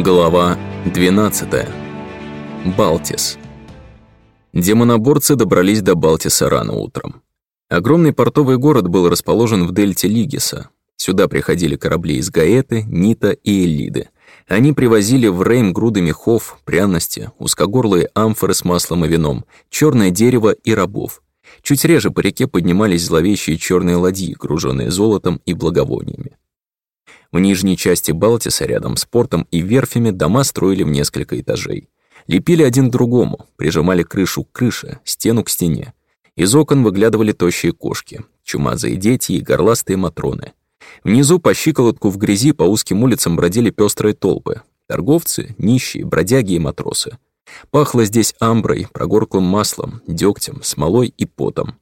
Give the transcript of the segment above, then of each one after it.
Глава 12. Балтис. Демоноборцы добрались до Балтиса рано утром. Огромный портовый город был расположен в дельте Лигиса. Сюда приходили корабли из Гаэты, Нита и Эллиды. Они привозили в Рейм груды мехов, пряности, узкогорлые амфоры с маслом и вином, черное дерево и рабов. Чуть реже по реке поднимались зловещие черные ладьи, груженные золотом и благовониями. В нижней части Балтиса, рядом с портом и верфями, дома строили в несколько этажей. Лепили один к другому, прижимали крышу к крыше, стену к стене. Из окон выглядывали тощие кошки, чумазые дети и горластые матроны. Внизу по щиколотку в грязи по узким улицам бродили пестрые толпы. Торговцы, нищие, бродяги и матросы. Пахло здесь амброй, прогорклым маслом, дегтем, смолой и потом.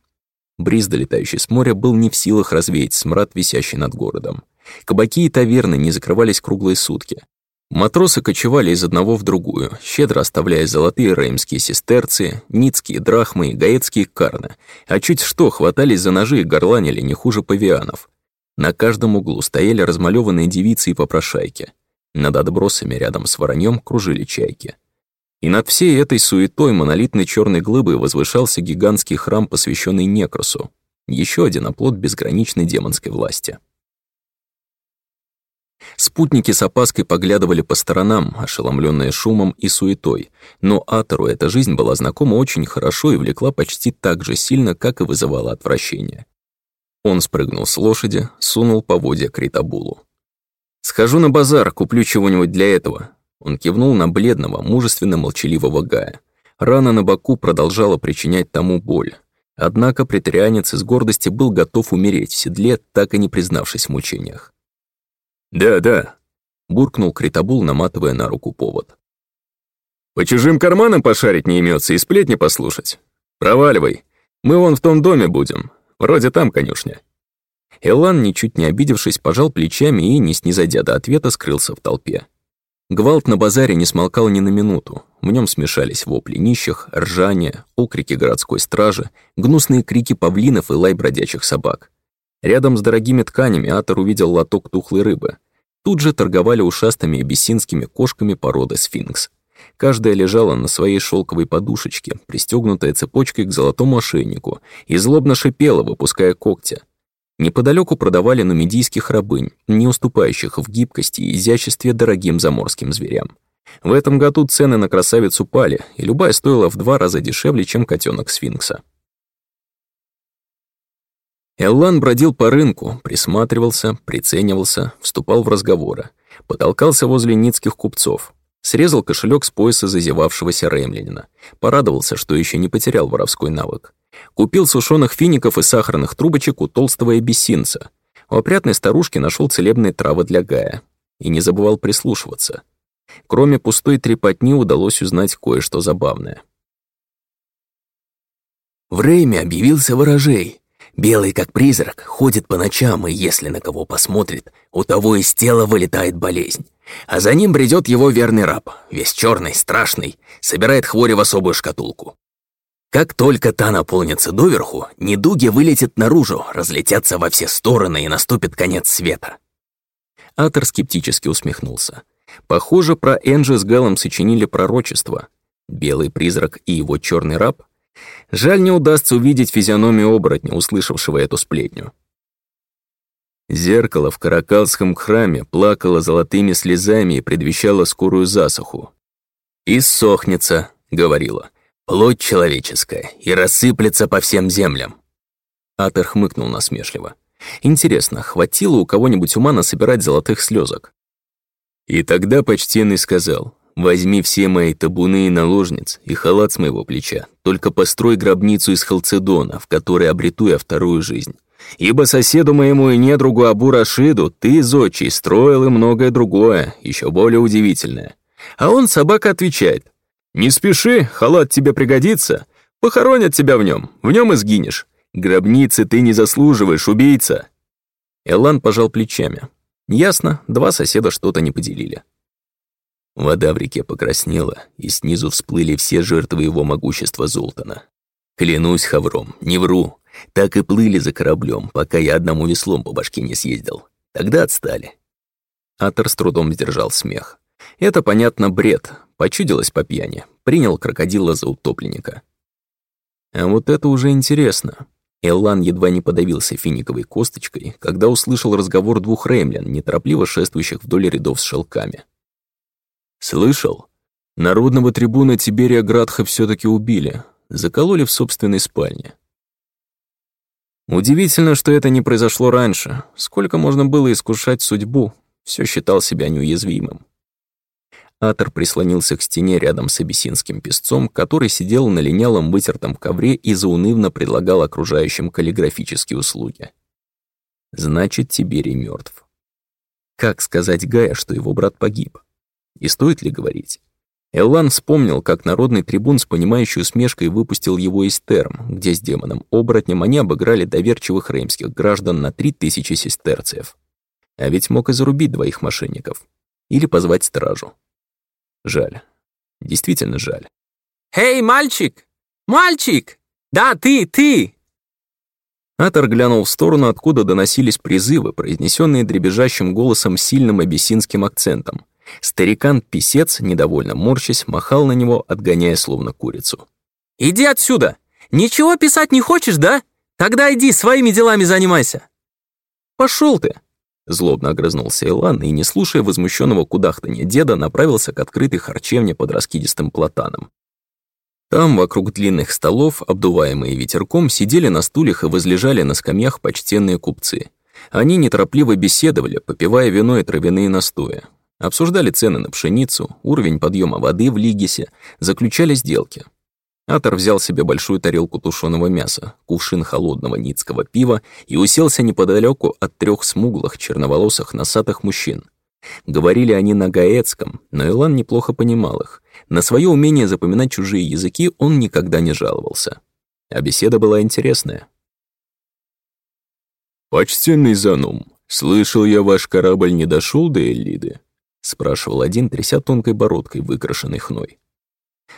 Бриз, долетающий с моря, был не в силах развеять смрад, висящий над городом. Кабаки и таверны не закрывались круглые сутки. Матросы кочевали из одного в другую, щедро оставляя золотые реймские сестерцы, ницкие драхмы и гаэтские карны, а чуть что хватались за ножи и горланили не хуже павианов. На каждом углу стояли размалёванные девицы и попрошайки. Над отбросами рядом с вороньем кружили чайки. И над всей этой суетой монолитной черной глыбой возвышался гигантский храм, посвященный Некросу, еще один оплот безграничной демонской власти. Спутники с опаской поглядывали по сторонам, ошеломленные шумом и суетой, но Атору эта жизнь была знакома очень хорошо и влекла почти так же сильно, как и вызывала отвращение. Он спрыгнул с лошади, сунул поводья к Ритабулу. «Схожу на базар, куплю чего-нибудь для этого». Он кивнул на бледного, мужественно-молчаливого Гая. Рана на боку продолжала причинять тому боль. Однако претарианец из гордости был готов умереть в седле, так и не признавшись в мучениях. «Да, да», — буркнул Критабул, наматывая на руку повод. «По чужим карманам пошарить не имется и сплетни послушать. Проваливай. Мы вон в том доме будем. Вроде там конюшня». Элан, ничуть не обидевшись, пожал плечами и, не снизойдя до ответа, скрылся в толпе. Гвалт на базаре не смолкал ни на минуту. В нем смешались вопли нищих, ржание, окрики городской стражи, гнусные крики павлинов и лай бродячих собак. Рядом с дорогими тканями Атор увидел лоток тухлой рыбы. Тут же торговали ушастыми и бессинскими кошками породы сфинкс. Каждая лежала на своей шелковой подушечке, пристегнутая цепочкой к золотому ошейнику, и злобно шипела, выпуская когти. Неподалеку продавали нумидийских рабынь, не уступающих в гибкости и изяществе дорогим заморским зверям. В этом году цены на красавицу пали, и любая стоила в два раза дешевле, чем котенок сфинкса. Эллан бродил по рынку, присматривался, приценивался, вступал в разговоры, потолкался возле ницких купцов, срезал кошелек с пояса зазевавшегося ремлянина, порадовался, что еще не потерял воровской навык. Купил сушеных фиников и сахарных трубочек у толстого эбиссинца. У опрятной старушки нашел целебные травы для Гая. И не забывал прислушиваться. Кроме пустой трепотни удалось узнать кое-что забавное. В Рейме объявился ворожей. Белый как призрак, ходит по ночам, и если на кого посмотрит, у того из тела вылетает болезнь. А за ним бредет его верный раб, весь черный, страшный, собирает хвори в особую шкатулку. Как только та наполнится доверху, недуги вылетят наружу, разлетятся во все стороны и наступит конец света. Атор скептически усмехнулся. Похоже, про Энджи с Галом сочинили пророчество. Белый призрак и его черный раб — Жаль, не удастся увидеть физиономию оборотня, услышавшего эту сплетню. Зеркало в Каракалском храме плакало золотыми слезами и предвещало скорую засуху. «Иссохнется», — говорила, — «плоть человеческая, и рассыплется по всем землям». Атер хмыкнул насмешливо. «Интересно, хватило у кого-нибудь ума насобирать золотых слезок?» И тогда почтенный сказал, Возьми все мои табуны и наложниц и халат с моего плеча, только построй гробницу из халцедона, в которой обрету я вторую жизнь. Ибо соседу моему и недругу Абу Рашиду ты, зодчий, строил и многое другое, еще более удивительное. А он, собака, отвечает, «Не спеши, халат тебе пригодится, похоронят тебя в нем, в нем и сгинешь. Гробницы ты не заслуживаешь, убийца». Элан пожал плечами. Ясно, два соседа что-то не поделили. Вода в реке покраснела, и снизу всплыли все жертвы его могущества Золтана. Клянусь хавром, не вру. Так и плыли за кораблем, пока я одному веслом по башке не съездил. Тогда отстали. Атор с трудом сдержал смех. Это, понятно, бред. Почудилось по пьяни. Принял крокодила за утопленника. А вот это уже интересно. Эллан едва не подавился финиковой косточкой, когда услышал разговор двух реймлян, неторопливо шествующих вдоль рядов с шелками. «Слышал? Народного трибуна Тиберия Градха все таки убили. Закололи в собственной спальне. Удивительно, что это не произошло раньше. Сколько можно было искушать судьбу, все считал себя неуязвимым. Атор прислонился к стене рядом с абиссинским песцом, который сидел на линялом вытертом ковре и заунывно предлагал окружающим каллиграфические услуги. Значит, Тиберий мертв. Как сказать Гая, что его брат погиб? И стоит ли говорить? Эллан вспомнил, как народный трибун с понимающей усмешкой выпустил его из терм, где с демоном-оборотнем они обыграли доверчивых реймских граждан на три тысячи сестерцев. А ведь мог и зарубить двоих мошенников. Или позвать стражу. Жаль. Действительно жаль. «Эй, мальчик! Мальчик! Да, ты, ты!» Атор глянул в сторону, откуда доносились призывы, произнесенные дребезжащим голосом сильным абиссинским акцентом. Старикан-писец, недовольно морщась, махал на него, отгоняя словно курицу. «Иди отсюда! Ничего писать не хочешь, да? Тогда иди, своими делами занимайся!» «Пошел ты!» Злобно огрызнулся Илан и, не слушая возмущенного кудахтанья деда, направился к открытой харчевне под раскидистым платаном. Там, вокруг длинных столов, обдуваемые ветерком, сидели на стульях и возлежали на скамьях почтенные купцы. Они неторопливо беседовали, попивая вино и травяные настои. Обсуждали цены на пшеницу, уровень подъема воды в Лигисе, заключали сделки. Атор взял себе большую тарелку тушеного мяса, кувшин холодного ницкого пива и уселся неподалеку от трех смуглых, черноволосых, носатых мужчин. Говорили они на гаэцком, но Илан неплохо понимал их. На свое умение запоминать чужие языки он никогда не жаловался. А беседа была интересная. «Почтенный Занум, слышал я, ваш корабль не дошел до Эллиды?» — спрашивал один, тряся тонкой бородкой, выкрашенной хной.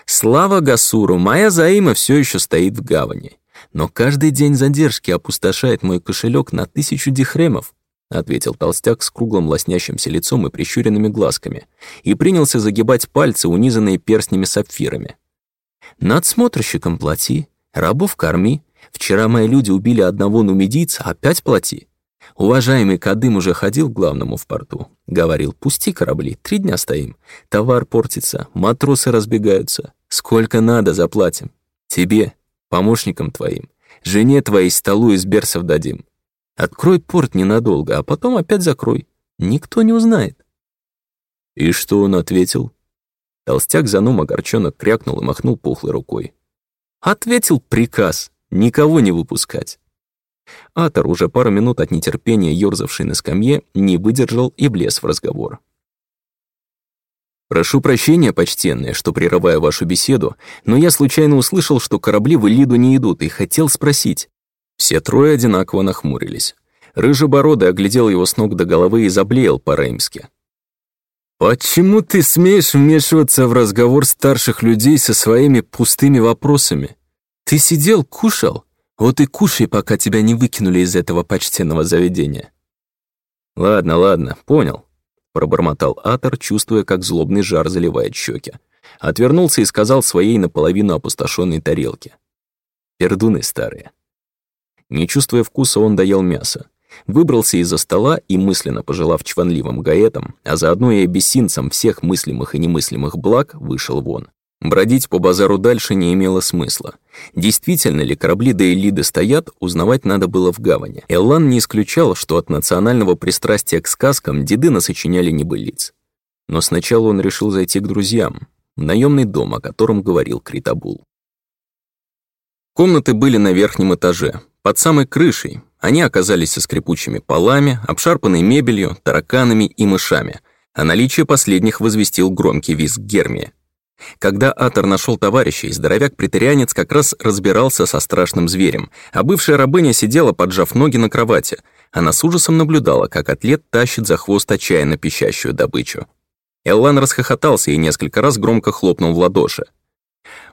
Слава Гасуру, моя заима все еще стоит в гавани. Но каждый день задержки опустошает мой кошелек на тысячу дихремов, ответил толстяк с круглым лоснящимся лицом и прищуренными глазками, и принялся загибать пальцы, унизанные перстнями-сапфирами. «Надсмотрщикам плати, рабов корми. Вчера мои люди убили одного нумидийца, опять плати. Уважаемый Кадым уже ходил к главному в порту. Говорил, пусти корабли, три дня стоим. Товар портится, матросы разбегаются. Сколько надо, заплатим. Тебе, помощникам твоим, жене твоей столу из берсов дадим. Открой порт ненадолго, а потом опять закрой. Никто не узнает. И что он ответил? Толстяк заном огорченно крякнул и махнул пухлой рукой. Ответил приказ, никого не выпускать. Атор, уже пару минут от нетерпения ёрзавший на скамье, не выдержал и влез в разговор. «Прошу прощения, почтенные, что прерываю вашу беседу, но я случайно услышал, что корабли в Элиду не идут, и хотел спросить». Все трое одинаково нахмурились. Рыжебородый оглядел его с ног до головы и заблеял по-ремски. «Почему ты смеешь вмешиваться в разговор старших людей со своими пустыми вопросами? Ты сидел, кушал, вот и кушай, пока тебя не выкинули из этого почтенного заведения». «Ладно, ладно, понял», — пробормотал Атор, чувствуя, как злобный жар заливает щеки. Отвернулся и сказал своей наполовину опустошенной тарелке. «Пердуны старые». Не чувствуя вкуса, он доел мясо. Выбрался из-за стола и, мысленно пожелав чванливым гаэтам, а заодно и абиссинцам всех мыслимых и немыслимых благ, вышел вон. Бродить по базару дальше не имело смысла. Действительно ли корабли Дейлиды стоят, узнавать надо было в гавани. Эллан не исключал, что от национального пристрастия к сказкам деды насочиняли небылиц. Но сначала он решил зайти к друзьям, в наемный дом, о котором говорил Критабул. Комнаты были на верхнем этаже, под самой крышей. Они оказались со скрипучими полами, обшарпанной мебелью, тараканами и мышами, а наличие последних возвестил громкий визг Гермия. Когда Атор нашел товарища, здоровяк-претерианец как раз разбирался со страшным зверем, а бывшая рабыня сидела, поджав ноги на кровати. Она с ужасом наблюдала, как атлет тащит за хвост отчаянно пищащую добычу. Эллан расхохотался и несколько раз громко хлопнул в ладоши.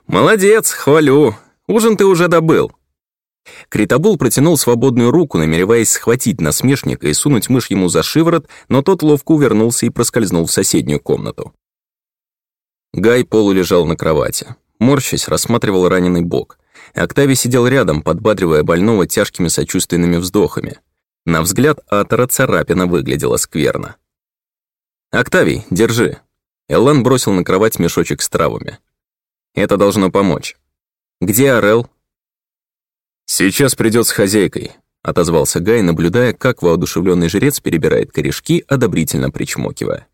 «Молодец, хвалю. Ужин ты уже добыл». Критобул протянул свободную руку, намереваясь схватить насмешника и сунуть мышь ему за шиворот, но тот ловко увернулся и проскользнул в соседнюю комнату. Гай полулежал на кровати. Морщась, рассматривал раненый бок. Октавий сидел рядом, подбадривая больного тяжкими сочувственными вздохами. На взгляд Атора царапина выглядела скверно. «Октавий, держи». Эллан бросил на кровать мешочек с травами. «Это должно помочь. Где Орел?» «Сейчас придет с хозяйкой», — отозвался Гай, наблюдая, как воодушевленный жрец перебирает корешки, одобрительно причмокивая.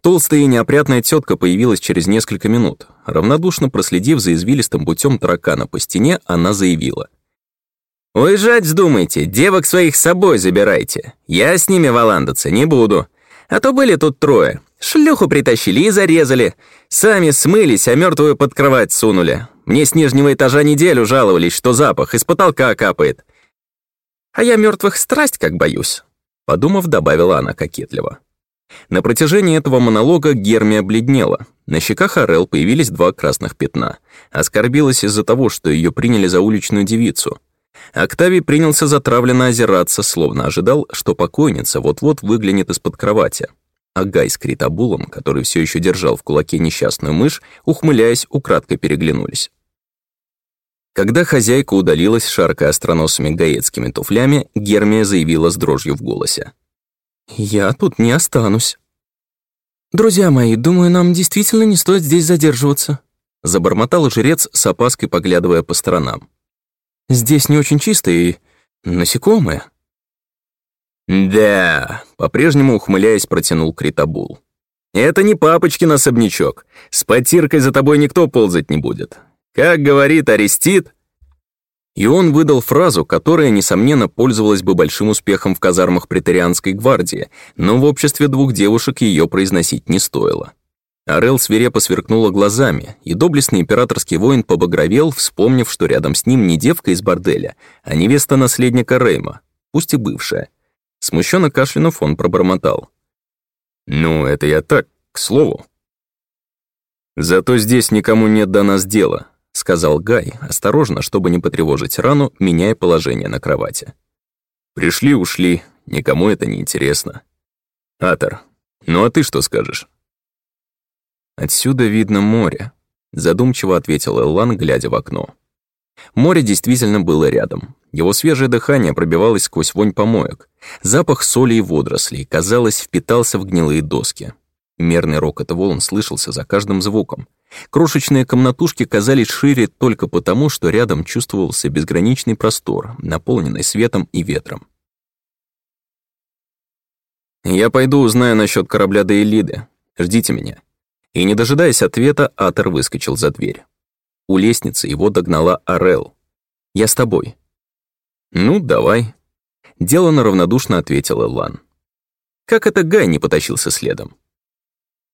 Толстая и неопрятная тетка появилась через несколько минут. Равнодушно проследив за извилистым путем таракана по стене, она заявила. «Уезжать вздумайте, девок своих с собой забирайте. Я с ними валандаться не буду. А то были тут трое. Шлюху притащили и зарезали. Сами смылись, а мертвую под кровать сунули. Мне с нижнего этажа неделю жаловались, что запах из потолка капает. А я мертвых страсть как боюсь», — подумав, добавила она кокетливо. На протяжении этого монолога Гермия бледнела. На щеках Орел появились два красных пятна. Оскорбилась из-за того, что ее приняли за уличную девицу. Октавий принялся затравленно озираться, словно ожидал, что покойница вот-вот выглянет из-под кровати. А Гай с Критабулом, который все еще держал в кулаке несчастную мышь, ухмыляясь, украдкой переглянулись. Когда хозяйка удалилась, шаркая остроносыми гаецкими туфлями, Гермия заявила с дрожью в голосе. «Я тут не останусь». «Друзья мои, думаю, нам действительно не стоит здесь задерживаться», забормотал жрец с опаской, поглядывая по сторонам. «Здесь не очень чисто и насекомые». «Да», — по-прежнему ухмыляясь, протянул Критабул. «Это не папочкин особнячок. С потиркой за тобой никто ползать не будет. Как говорит Арестит, и он выдал фразу, которая, несомненно, пользовалась бы большим успехом в казармах претерианской гвардии, но в обществе двух девушек ее произносить не стоило. Орел свирепо сверкнула глазами, и доблестный императорский воин побагровел, вспомнив, что рядом с ним не девка из борделя, а невеста наследника Рейма, пусть и бывшая. Смущенно кашлянув, он пробормотал. «Ну, это я так, к слову». «Зато здесь никому нет до нас дела», — сказал Гай, осторожно, чтобы не потревожить рану, меняя положение на кровати. «Пришли, ушли, никому это не интересно. Атор, ну а ты что скажешь?» «Отсюда видно море», — задумчиво ответил Эллан, глядя в окно. Море действительно было рядом. Его свежее дыхание пробивалось сквозь вонь помоек. Запах соли и водорослей, казалось, впитался в гнилые доски. Мерный рокот волн слышался за каждым звуком. Крошечные комнатушки казались шире только потому, что рядом чувствовался безграничный простор, наполненный светом и ветром. «Я пойду узнаю насчет корабля Дейлиды. Ждите меня». И, не дожидаясь ответа, Атер выскочил за дверь. У лестницы его догнала Орел. «Я с тобой». «Ну, давай». Делано равнодушно ответил Элан. Как это Гай не потащился следом?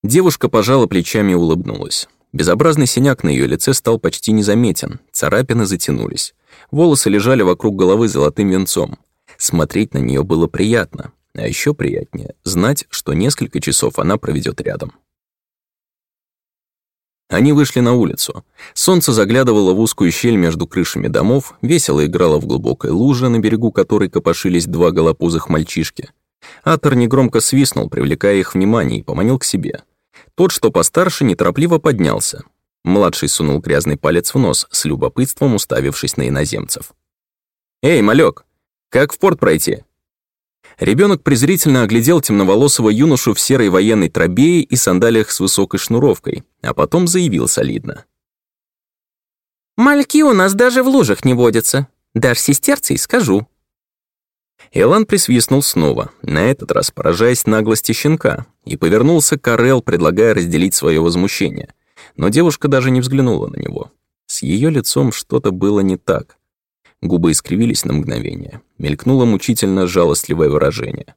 Девушка пожала плечами и улыбнулась. Безобразный синяк на ее лице стал почти незаметен, царапины затянулись. Волосы лежали вокруг головы золотым венцом. Смотреть на нее было приятно, а еще приятнее знать, что несколько часов она проведет рядом. Они вышли на улицу. Солнце заглядывало в узкую щель между крышами домов, весело играло в глубокой луже, на берегу которой копошились два голопузых мальчишки. Атор негромко свистнул, привлекая их внимание, и поманил к себе. Тот, что постарше, неторопливо поднялся. Младший сунул грязный палец в нос, с любопытством уставившись на иноземцев. «Эй, малек, как в порт пройти?» Ребенок презрительно оглядел темноволосого юношу в серой военной трабее и сандалиях с высокой шнуровкой, а потом заявил солидно. «Мальки у нас даже в лужах не водятся. Дашь сестерцей, скажу». Элан присвистнул снова, на этот раз поражаясь наглости щенка, и повернулся к Карел, предлагая разделить свое возмущение. Но девушка даже не взглянула на него. С ее лицом что-то было не так. Губы искривились на мгновение. Мелькнуло мучительно жалостливое выражение.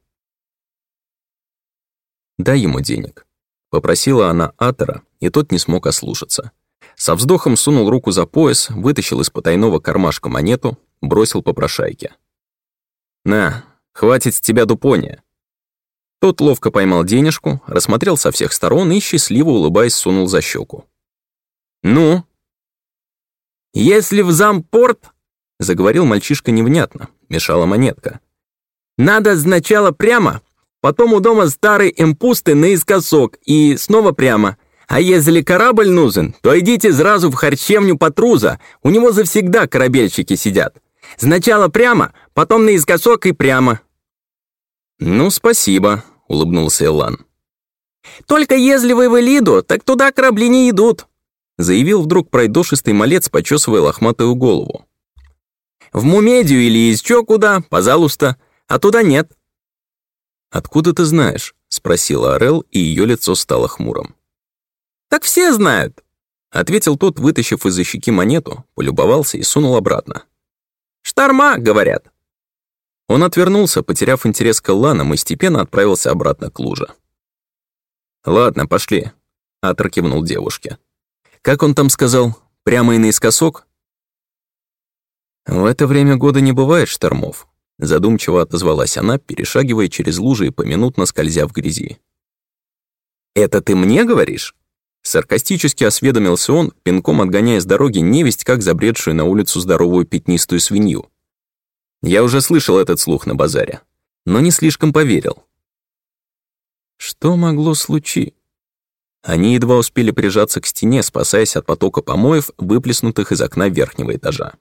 «Дай ему денег», — попросила она Атора, и тот не смог ослушаться. Со вздохом сунул руку за пояс, вытащил из потайного кармашка монету, бросил попрошайке. «На, хватит с тебя дупония». Тот ловко поймал денежку, рассмотрел со всех сторон и, счастливо улыбаясь, сунул за щеку. «Ну?» «Если в зампорт, Заговорил мальчишка невнятно, мешала монетка. «Надо сначала прямо, потом у дома старый импусты наискосок и снова прямо. А если корабль нужен, то идите сразу в харчевню Патруза, у него завсегда корабельщики сидят. Сначала прямо, потом наискосок и прямо». «Ну, спасибо», — улыбнулся Элан. «Только если вы в Элиду, так туда корабли не идут», заявил вдруг пройдошистый малец, почесывая лохматую голову. «В Мумедию или еще куда, пожалуйста, а туда нет». «Откуда ты знаешь?» — спросила Орел, и ее лицо стало хмурым. «Так все знают», — ответил тот, вытащив из-за щеки монету, полюбовался и сунул обратно. «Шторма, говорят». Он отвернулся, потеряв интерес к Элланам, и степенно отправился обратно к луже. «Ладно, пошли», — Атор кивнул девушке. «Как он там сказал? Прямо и наискосок?» «В это время года не бывает штормов», — задумчиво отозвалась она, перешагивая через лужи и поминутно скользя в грязи. «Это ты мне говоришь?» Саркастически осведомился он, пинком отгоняя с дороги невесть, как забредшую на улицу здоровую пятнистую свинью. Я уже слышал этот слух на базаре, но не слишком поверил. Что могло случиться? Они едва успели прижаться к стене, спасаясь от потока помоев, выплеснутых из окна верхнего этажа.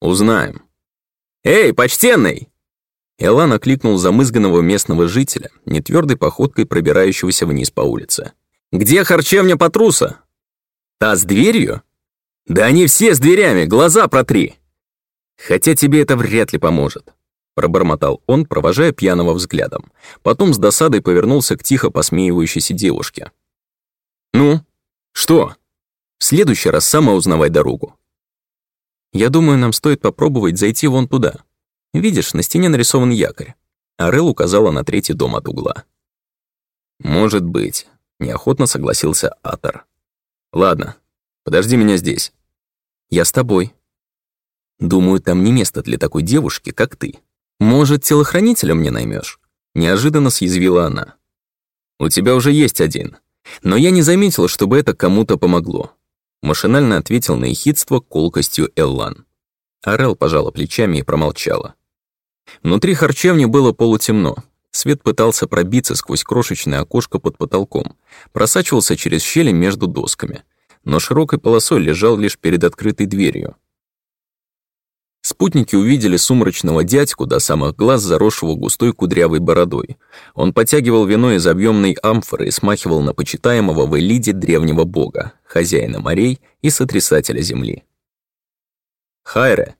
«Узнаем». «Эй, почтенный!» Элан окликнул замызганного местного жителя, нетвердой походкой пробирающегося вниз по улице. «Где харчевня Патруса?» «Та с дверью?» «Да они все с дверями, глаза протри!» «Хотя тебе это вряд ли поможет пробормотал он, провожая пьяного взглядом. Потом с досадой повернулся к тихо посмеивающейся девушке. «Ну, что? В следующий раз сама узнавай дорогу». «Я думаю, нам стоит попробовать зайти вон туда. Видишь, на стене нарисован якорь». Арел указала на третий дом от угла. «Может быть», — неохотно согласился Атор. «Ладно, подожди меня здесь». «Я с тобой». «Думаю, там не место для такой девушки, как ты», «Может, телохранителя мне наймешь? Неожиданно съязвила она. «У тебя уже есть один. Но я не заметил, чтобы это кому-то помогло». Машинально ответил на ехидство колкостью Эллан. Арел пожала плечами и промолчала. Внутри харчевни было полутемно. Свет пытался пробиться сквозь крошечное окошко под потолком, просачивался через щели между досками, но широкой полосой лежал лишь перед открытой дверью. Спутники увидели сумрачного дядьку до самых глаз, заросшего густой кудрявой бородой. Он потягивал вино из объемной амфоры и смахивал на почитаемого в Элиде древнего бога, хозяина морей и сотрясателя земли. «Хайре», —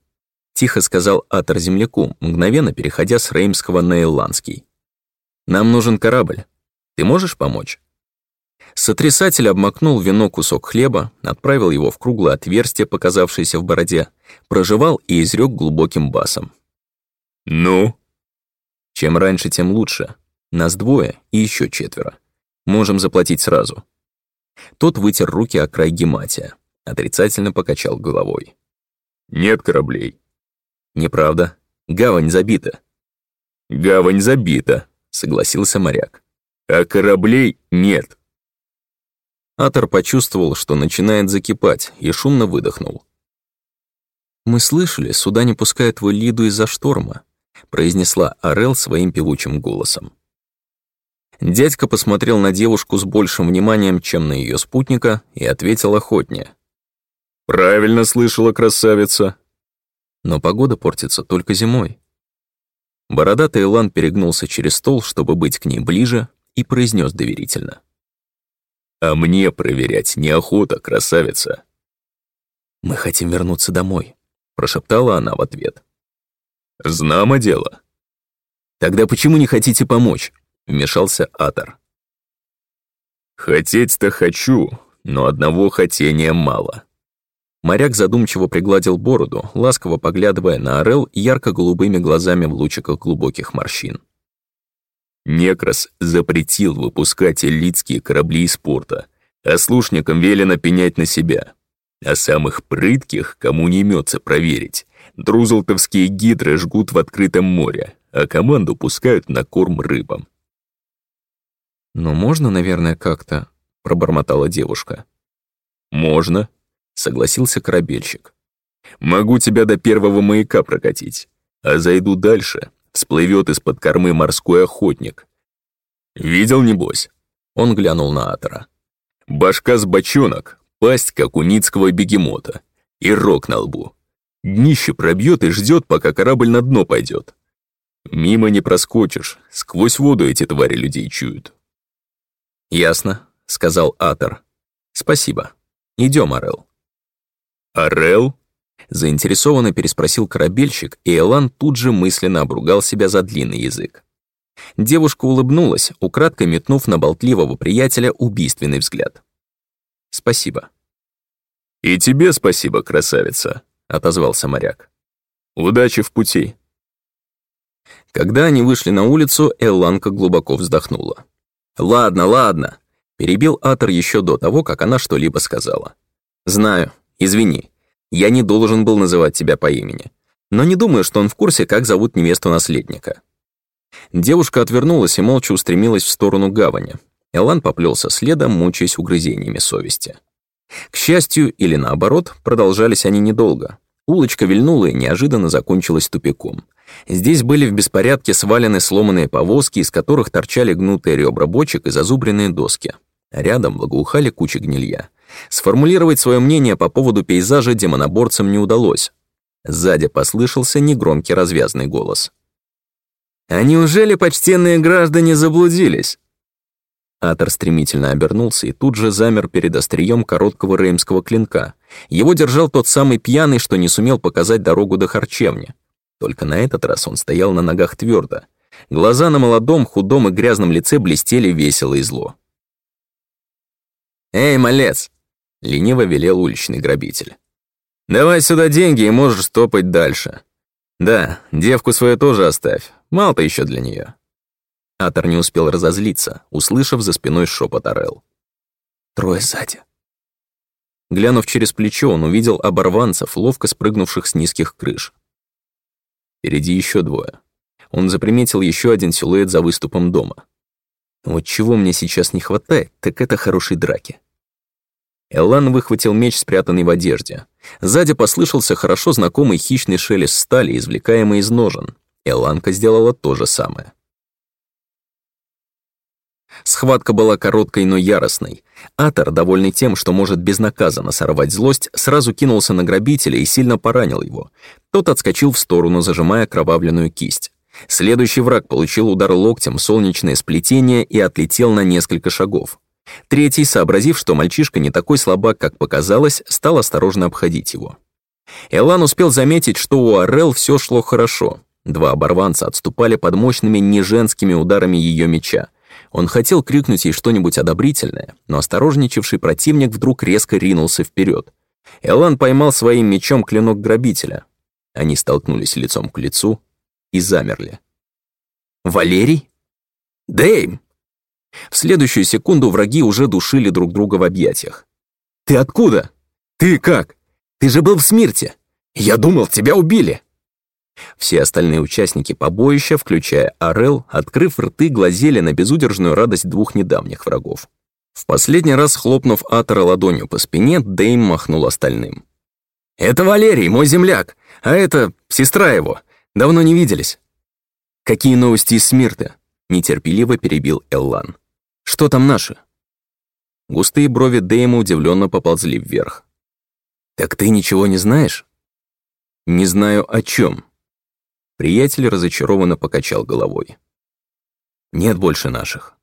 тихо сказал Атор земляку, мгновенно переходя с реймского на Элландский. «Нам нужен корабль. Ты можешь помочь?» Сотрясатель обмакнул вино кусок хлеба, отправил его в круглое отверстие, показавшееся в бороде, прожевал и изрек глубоким басом. «Ну?» «Чем раньше, тем лучше. Нас двое и еще четверо. Можем заплатить сразу». Тот вытер руки о край гематия, отрицательно покачал головой. «Нет кораблей». «Неправда. Гавань забита». «Гавань забита», — согласился моряк. «А кораблей нет». Атор почувствовал, что начинает закипать, и шумно выдохнул. «Мы слышали, сюда не пускают в Лиду из-за шторма», произнесла Арел своим певучим голосом. Дядька посмотрел на девушку с большим вниманием, чем на ее спутника, и ответил охотнее. «Правильно слышала, красавица». Но погода портится только зимой. Бородатый Илан перегнулся через стол, чтобы быть к ней ближе, и произнес доверительно. «А мне проверять неохота, красавица». «Мы хотим вернуться домой», прошептала она в ответ. «Знамо дело». «Тогда почему не хотите помочь?» — вмешался Атор. «Хотеть-то хочу, но одного хотения мало». Моряк задумчиво пригладил бороду, ласково поглядывая на Орел ярко-голубыми глазами в лучиках глубоких морщин. Некрас запретил выпускать элитские корабли из порта, а слушникам велено пенять на себя. А самых прытких, кому не имется проверить, друзлтовские гидры жгут в открытом море, а команду пускают на корм рыбам. «Но можно, наверное, как-то...» — пробормотала девушка. «Можно», — согласился корабельщик. Могу тебя до первого маяка прокатить, а зайду дальше, всплывет из-под кормы морской охотник. Видел, небось? Он глянул на Атора. Башка с бочонок, пасть, как у ницкого бегемота, и рог на лбу. Днище пробьет и ждет, пока корабль на дно пойдет. Мимо не проскочишь, сквозь воду эти твари людей чуют. «Ясно», — сказал Атор. «Спасибо. Идем, Орел». «Орел?» — заинтересованно переспросил корабельщик, и Элан тут же мысленно обругал себя за длинный язык. Девушка улыбнулась, украдкой метнув на болтливого приятеля убийственный взгляд. «Спасибо». «И тебе спасибо, красавица», — отозвался моряк. «Удачи в пути». Когда они вышли на улицу, Элланка глубоко вздохнула. «Ладно, ладно», — перебил Атор еще до того, как она что-либо сказала. «Знаю, извини, я не должен был называть тебя по имени, но не думаю, что он в курсе, как зовут невесту наследника». Девушка отвернулась и молча устремилась в сторону гавани. Элан поплелся следом, мучаясь угрызениями совести. К счастью, или наоборот, продолжались они недолго. Улочка вильнула и неожиданно закончилась тупиком. Здесь были в беспорядке свалены сломанные повозки, из которых торчали гнутые ребра бочек и зазубренные доски. Рядом благоухали кучи гнилья. Сформулировать свое мнение по поводу пейзажа демоноборцам не удалось. Сзади послышался негромкий развязный голос. «А неужели почтенные граждане заблудились?» Атор стремительно обернулся и тут же замер перед острием короткого реймского клинка. Его держал тот самый пьяный, что не сумел показать дорогу до харчевни. Только на этот раз он стоял на ногах твердо. Глаза на молодом, худом и грязном лице блестели весело и зло. «Эй, малец!» — лениво велел уличный грабитель. «Давай сюда деньги и можешь стопать дальше. Да, девку свою тоже оставь, мало-то еще для нее. Атор не успел разозлиться, услышав за спиной шепот Орел. «Трое сзади». Глянув через плечо, он увидел оборванцев, ловко спрыгнувших с низких крыш. Впереди еще двое. Он заприметил еще один силуэт за выступом дома. Вот чего мне сейчас не хватает, так это хорошей драки. Эллан выхватил меч, спрятанный в одежде. Сзади послышался хорошо знакомый хищный шелест стали, извлекаемый из ножен. Элланка сделала то же самое. Схватка была короткой, но яростной. Атор, довольный тем, что может безнаказанно сорвать злость, сразу кинулся на грабителя и сильно поранил его. Тот отскочил в сторону, зажимая кровавленную кисть. Следующий враг получил удар локтем в солнечное сплетение и отлетел на несколько шагов. Третий, сообразив, что мальчишка не такой слабак, как показалось, стал осторожно обходить его. Элан успел заметить, что у Орел все шло хорошо. Два оборванца отступали под мощными неженскими ударами ее меча. Он хотел крикнуть ей что-нибудь одобрительное, но осторожничавший противник вдруг резко ринулся вперед. Элан поймал своим мечом клинок грабителя. Они столкнулись лицом к лицу и замерли. «Валерий? Дэйм!» В следующую секунду враги уже душили друг друга в объятиях. «Ты откуда? Ты как? Ты же был в смерти! Я думал, тебя убили!» Все остальные участники побоища, включая Орел, открыв рты, глазели на безудержную радость двух недавних врагов. В последний раз, хлопнув Атора ладонью по спине, Дэйм махнул остальным. «Это Валерий, мой земляк, а это сестра его. Давно не виделись». «Какие новости из Смирта?» — нетерпеливо перебил Эллан. «Что там наши?» Густые брови Дэйма удивленно поползли вверх. «Так ты ничего не знаешь?» «Не знаю о чем. Приятель разочарованно покачал головой. «Нет больше наших».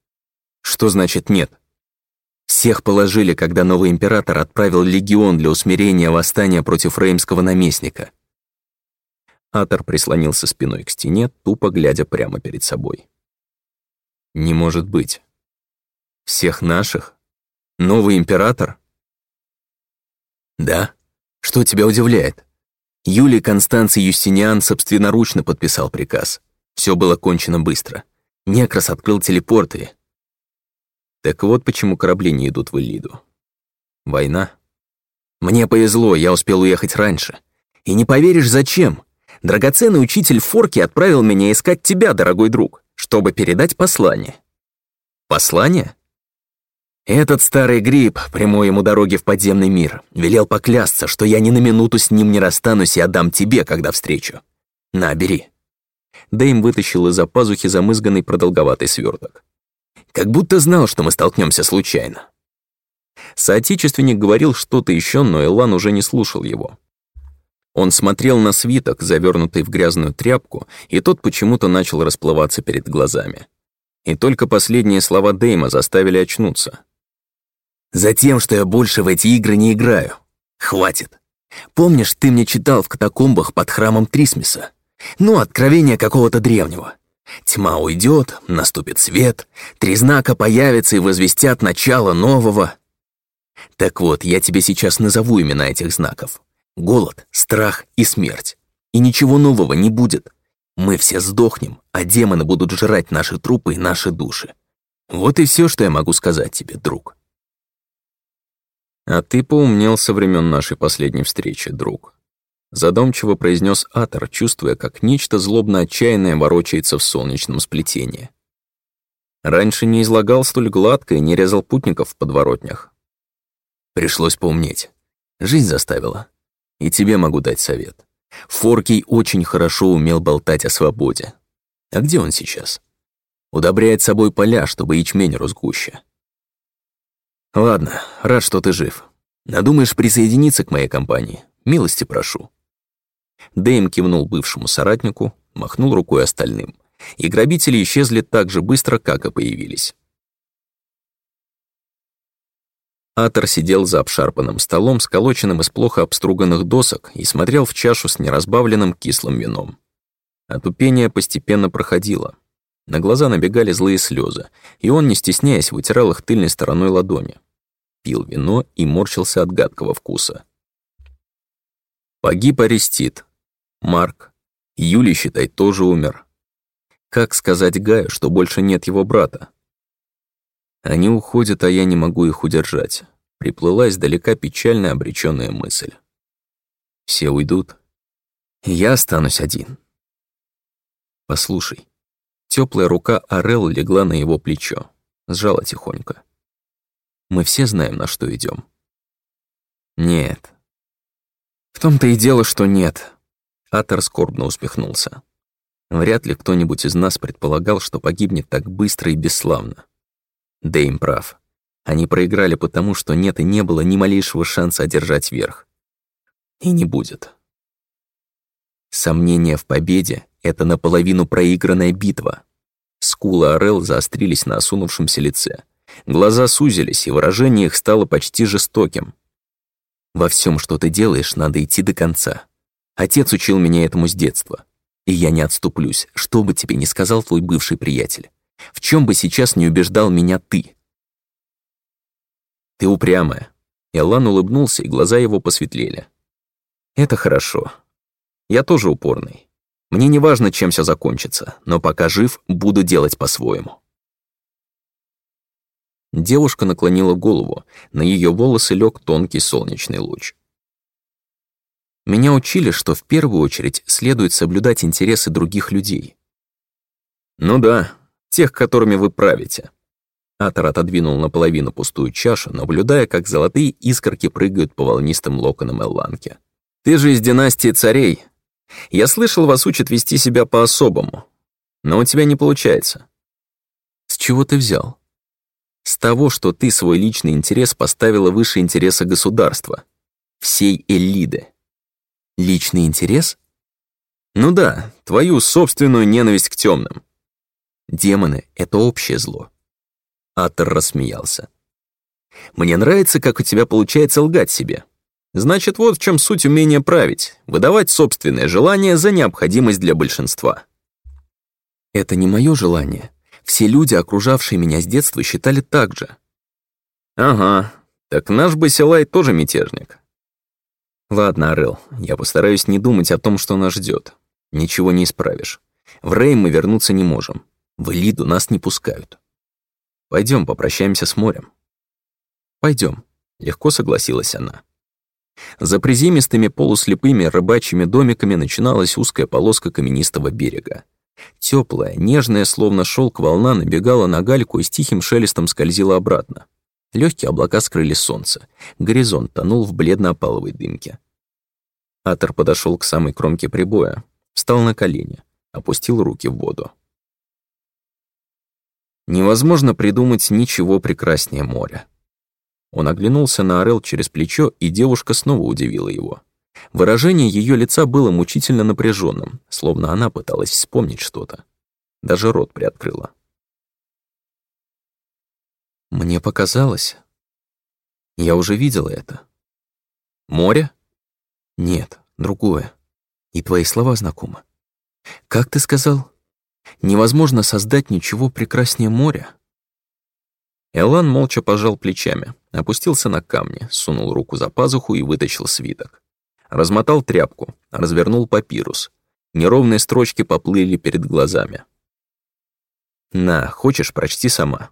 «Что значит нет?» Всех положили, когда новый император отправил легион для усмирения восстания против реймского наместника. Атор прислонился спиной к стене, тупо глядя прямо перед собой. «Не может быть. Всех наших? Новый император?» «Да? Что тебя удивляет?» Юлий Констанций Юстиниан собственноручно подписал приказ. Все было кончено быстро. Некрас открыл телепорты. Так вот почему корабли не идут в Элиду. Война. Мне повезло, я успел уехать раньше. И не поверишь, зачем. Драгоценный учитель Форки отправил меня искать тебя, дорогой друг, чтобы передать послание. Послание? Этот старый гриб, прямой ему дороги в подземный мир, велел поклясться, что я ни на минуту с ним не расстанусь и отдам тебе, когда встречу. На, бери». Дэйм вытащил из-за пазухи замызганный продолговатый сверток. «Как будто знал, что мы столкнемся случайно». Соотечественник говорил что-то еще, но Элан уже не слушал его. Он смотрел на свиток, завернутый в грязную тряпку, и тот почему-то начал расплываться перед глазами. И только последние слова Дейма заставили очнуться. «Затем, что я больше в эти игры не играю. Хватит. Помнишь, ты мне читал в катакомбах под храмом Трисмиса? Ну, откровение какого-то древнего. Тьма уйдет, наступит свет, три знака появятся и возвестят начало нового. Так вот, я тебе сейчас назову имена этих знаков. Голод, страх и смерть. И ничего нового не будет. Мы все сдохнем, а демоны будут жрать наши трупы и наши души. Вот и все, что я могу сказать тебе, друг. А ты поумнел со времен нашей последней встречи, друг. Задумчиво произнес Атор, чувствуя, как нечто злобно-отчаянное ворочается в солнечном сплетении. Раньше не излагал столь гладко и не резал путников в подворотнях. Пришлось поумнеть. Жизнь заставила. И тебе могу дать совет. Форкий очень хорошо умел болтать о свободе. А где он сейчас? Удобряет собой поля, чтобы ячмень рос гуще. Ладно, рад, что ты жив. Надумаешь присоединиться к моей компании? Милости прошу. Дэйм кивнул бывшему соратнику, махнул рукой остальным, и грабители исчезли так же быстро, как и появились. Атор сидел за обшарпанным столом, сколоченным из плохо обструганных досок, и смотрел в чашу с неразбавленным кислым вином. Отупение постепенно проходило. На глаза набегали злые слезы, и он, не стесняясь, вытирал их тыльной стороной ладони. Пил вино и морщился от гадкого вкуса. Погиб Арестит. Марк. Юлий, считай, тоже умер. Как сказать Гаю, что больше нет его брата? Они уходят, а я не могу их удержать. Приплыла издалека печально обречённая мысль. Все уйдут. Я останусь один. Послушай. Теплая рука Орел легла на его плечо. Сжала тихонько. Мы все знаем, на что идем. Нет. В том-то и дело, что нет. Атор скорбно усмехнулся. Вряд ли кто-нибудь из нас предполагал, что погибнет так быстро и бесславно. Дэйм прав. Они проиграли потому, что нет и не было ни малейшего шанса одержать верх. И не будет. Сомнение в победе — это наполовину проигранная битва. Скулы Орел заострились на осунувшемся лице. Глаза сузились, и выражение их стало почти жестоким. «Во всем, что ты делаешь, надо идти до конца. Отец учил меня этому с детства. И я не отступлюсь, что бы тебе ни сказал твой бывший приятель. В чем бы сейчас не убеждал меня ты? Ты упрямая. Иолан улыбнулся, и глаза его посветлели. Это хорошо. Я тоже упорный. Мне не важно, чем все закончится, но пока жив, буду делать по-своему. Девушка наклонила голову, на ее волосы лег тонкий солнечный луч. Меня учили, что в первую очередь следует соблюдать интересы других людей. Ну да, тех, которыми вы правите». Атор отодвинул наполовину пустую чашу, наблюдая, как золотые искорки прыгают по волнистым локонам Элланки. «Ты же из династии царей. Я слышал, вас учат вести себя по-особому. Но у тебя не получается». «С чего ты взял?» «С того, что ты свой личный интерес поставила выше интереса государства. Всей Эллиды». «Личный интерес?» «Ну да, твою собственную ненависть к темным. Демоны — это общее зло. Атор рассмеялся. «Мне нравится, как у тебя получается лгать себе. Значит, вот в чем суть умения править, выдавать собственное желание за необходимость для большинства». «Это не мое желание. Все люди, окружавшие меня с детства, считали так же». «Ага, так наш Басилай тоже мятежник». «Ладно, Орел, я постараюсь не думать о том, что нас ждет. Ничего не исправишь. В Рейм мы вернуться не можем. В Элиду нас не пускают. Пойдем, попрощаемся с морем. Пойдем, легко согласилась она. За приземистыми полуслепыми рыбачьими домиками начиналась узкая полоска каменистого берега. Теплая, нежная, словно шелк волна набегала на гальку и с тихим шелестом скользила обратно. Легкие облака скрыли солнце. Горизонт тонул в бледно-опаловой дымке. Атор подошел к самой кромке прибоя, встал на колени, опустил руки в воду. Невозможно придумать ничего прекраснее моря. Он оглянулся на Орел через плечо, и девушка снова удивила его. Выражение ее лица было мучительно напряженным, словно она пыталась вспомнить что-то. Даже рот приоткрыла. Мне показалось. Я уже видела это. Море? Нет, другое. И твои слова знакомы. Как ты сказал? Невозможно создать ничего прекраснее моря. Элан молча пожал плечами, опустился на камни, сунул руку за пазуху и вытащил свиток. Размотал тряпку, развернул папирус. Неровные строчки поплыли перед глазами. «На, хочешь, прочти сама».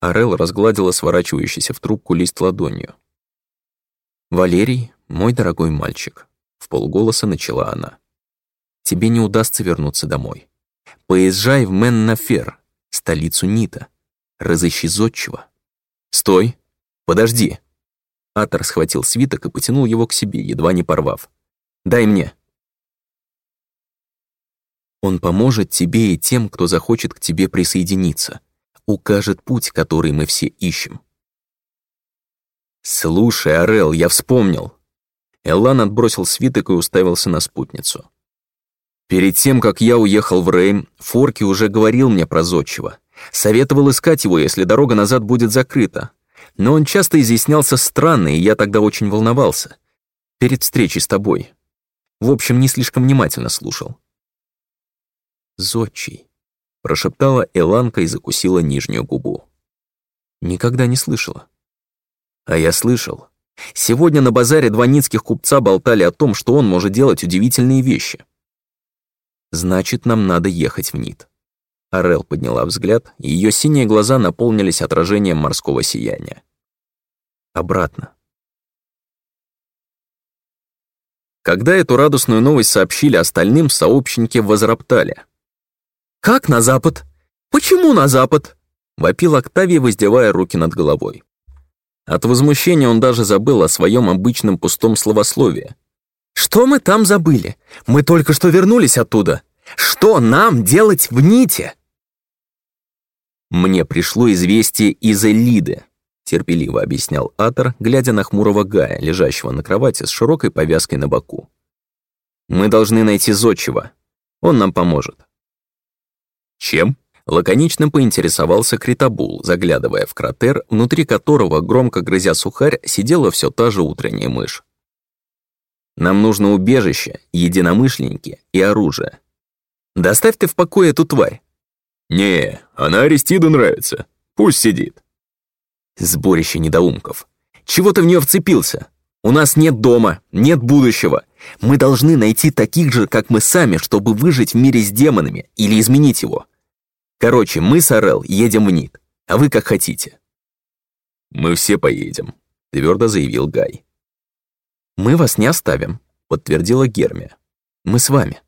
Арел разгладила сворачивающийся в трубку лист ладонью. «Валерий, мой дорогой мальчик», — в полголоса начала она. «Тебе не удастся вернуться домой. Поезжай в Меннафер, столицу Нита. Разыщи зодчего». «Стой! Подожди!» Атор схватил свиток и потянул его к себе, едва не порвав. «Дай мне!» Он поможет тебе и тем, кто захочет к тебе присоединиться укажет путь, который мы все ищем. «Слушай, Орел, я вспомнил!» Эллан отбросил свиток и уставился на спутницу. «Перед тем, как я уехал в Рейм, Форки уже говорил мне про зодчего. Советовал искать его, если дорога назад будет закрыта. Но он часто изъяснялся странно, и я тогда очень волновался. Перед встречей с тобой. В общем, не слишком внимательно слушал. Зодчий прошептала Эланка и закусила нижнюю губу. Никогда не слышала. А я слышал. Сегодня на базаре два купца болтали о том, что он может делать удивительные вещи. Значит, нам надо ехать в Нит. Арел подняла взгляд, и ее синие глаза наполнились отражением морского сияния. Обратно. Когда эту радостную новость сообщили остальным, сообщники возроптали. «Как на запад? Почему на запад?» — вопил Октавий, воздевая руки над головой. От возмущения он даже забыл о своем обычном пустом словословии. «Что мы там забыли? Мы только что вернулись оттуда. Что нам делать в Ните?» «Мне пришло известие из Элиды», — терпеливо объяснял Атор, глядя на хмурого Гая, лежащего на кровати с широкой повязкой на боку. «Мы должны найти Зодчего. Он нам поможет». «Чем?» — лаконично поинтересовался Критабул, заглядывая в кратер, внутри которого, громко грызя сухарь, сидела все та же утренняя мышь. «Нам нужно убежище, единомышленники и оружие. Доставь ты в покое эту тварь». «Не, она Аристиду нравится. Пусть сидит». Сборище недоумков. Чего ты в нее вцепился? У нас нет дома, нет будущего. Мы должны найти таких же, как мы сами, чтобы выжить в мире с демонами или изменить его. Короче, мы с Орел едем в НИТ, а вы как хотите». «Мы все поедем», — твердо заявил Гай. «Мы вас не оставим», — подтвердила Гермия. «Мы с вами».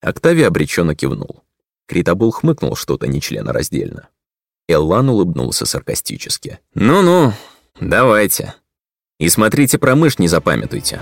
Октавий обреченно кивнул. Критабул хмыкнул что-то нечленораздельно. Эллан улыбнулся саркастически. «Ну-ну, давайте. И смотрите про мышь не запамятуйте».